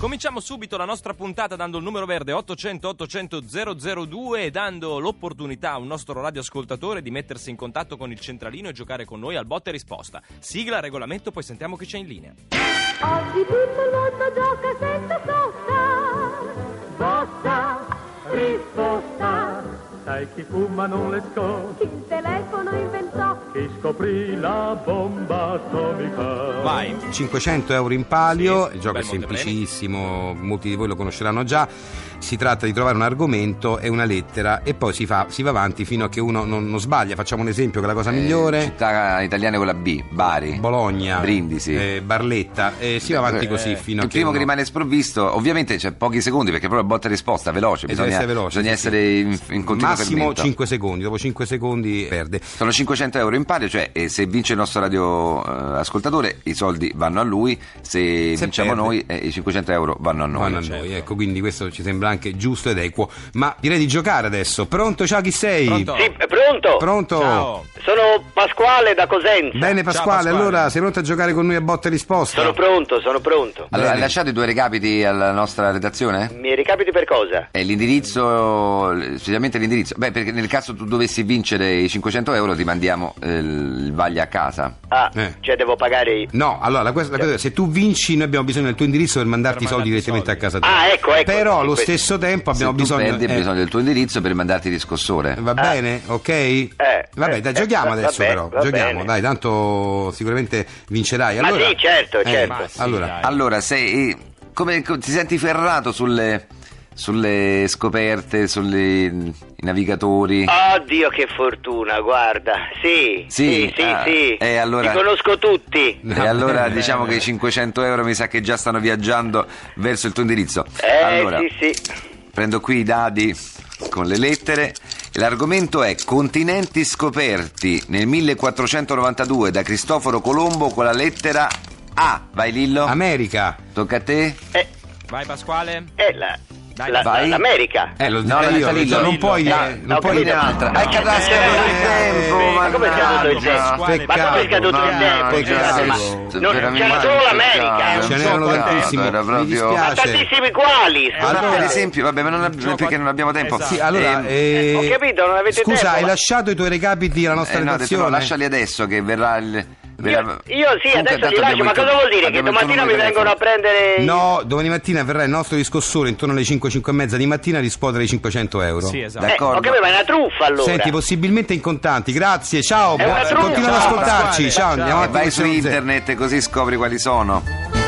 Cominciamo subito la nostra puntata dando il numero verde 800 800 002 e dando l'opportunità a un nostro radioascoltatore di mettersi in contatto con il centralino e giocare con noi al botta e risposta. Sigla, regolamento, poi sentiamo chi c'è in linea. Oggi tutto il mondo gioca senza sosta. Botta, risposta. Sai chi fuma non le scò, chi scoprì la bomba atomica. Vai. 500 euro in palio, Sì, il gioco bel è semplicissimo, molti di voi lo conosceranno già. Si tratta di trovare un argomento e una lettera e poi si, fa- si va avanti fino a che uno non, non sbaglia. Facciamo un esempio che è la cosa migliore. Città italiane con la B, Bari. Bologna, Brindisi. eh, Barletta, e si va avanti così fino a il che primo che uno- rimane sprovvisto, ovviamente c'è pochi secondi perché proprio botta e risposta, veloce, E deve bisogna, essere veloce, bisogna sì, essere in, in continuo massimo fermento. 5 secondi, dopo 5 secondi perde. Sono 500 euro in palio, cioè eh, se vince il nostro radio eh, ascoltatore i soldi vanno a lui, se, Se vinciamo perde. noi eh, i 500 euro vanno a noi. Vanno a noi, ecco, quindi questo ci sembra anche giusto ed equo. Ma direi di giocare adesso. Pronto? Ciao, chi sei? Pronto? Sì, è pronto? Pronto? Ciao. Sono Pasquale da Cosenza. Bene Pasquale, Pasquale. allora sei pronto a giocare con noi a botta e risposta? Sono pronto, sono pronto. Allora, hai Bene. lasciato i due recapiti alla nostra redazione? Mi ricapiti per cosa? Eh, l'indirizzo, specialmente l'indirizzo. Beh, perché nel caso tu dovessi vincere i 500 euro ti mandiamo eh, il vaglia a casa. Ah, Eh. cioè devo pagare io. No, allora la cosa, la cosa è se tu vinci noi abbiamo bisogno del tuo indirizzo per mandarti i Per soldi mandarti direttamente a casa tua. Ah, ecco, ecco. Però allo Questo. stesso tempo abbiamo se tu bisogno perdi hai eh, bisogno del tuo indirizzo per mandarti il riscossore. Va bene? Ok? Vabbè, eh, dai, giochiamo va- va adesso bene, però. va Giochiamo, bene. dai, tanto sicuramente vincerai. Ma Allora, sì, certo, eh, certo. Ma sì, allora, dai. Allora, sei come co- ti senti ferrato sulle, sulle scoperte, sui navigatori? Oddio, che fortuna, guarda. Sì, Sì, sì, sì, ah, sì. e allora- Li conosco tutti. E allora bene, diciamo che i 500 euro mi sa che già stanno viaggiando verso il tuo indirizzo. Eh, allora, sì, sì. prendo qui i dadi con le lettere. L'argomento è continenti scoperti nel 1492 da Cristoforo Colombo con la lettera A. Vai Lillo, America. tocca a te. Eh, Vai Pasquale. eh, la, Dai, la- vai. l'America. Eh, lo No, io, Lillo. non puoi Ah, eh, non puoi capito. un'altra. No, Hai caduto eh, scaduto il eh, tempo, eh, ma come è scaduto il tempo? Ma come è scaduto il tempo? c'era solo l'America. eh. Ce n'erano tantissimi. era Mi dispiace. tantissimi quali? Allora, per esempio, vabbè, ma non perché non abbiamo tempo. Esatto. Sì, allora, eh, Ho capito, non avete Scusa, tempo, hai ma- lasciato i tuoi recapiti alla nostra Eh, no, redazione? lasciali adesso che verrà il. Io, io sì, Comunque, adesso li lascio, ma cosa vuol dire? Che domattina mi vengono a prendere... No, domani mattina verrà il nostro discossore intorno alle 5, 5 e mezza di mattina a riscuotere i 500 euro. Sì, esatto. Eh, D'accordo. ho capito, ma è una truffa allora. Senti, possibilmente in contanti, grazie, ciao, truffa. continua ad ascoltarci, ciao, ciao. andiamo E avanti vai su internet così scopri quali sono.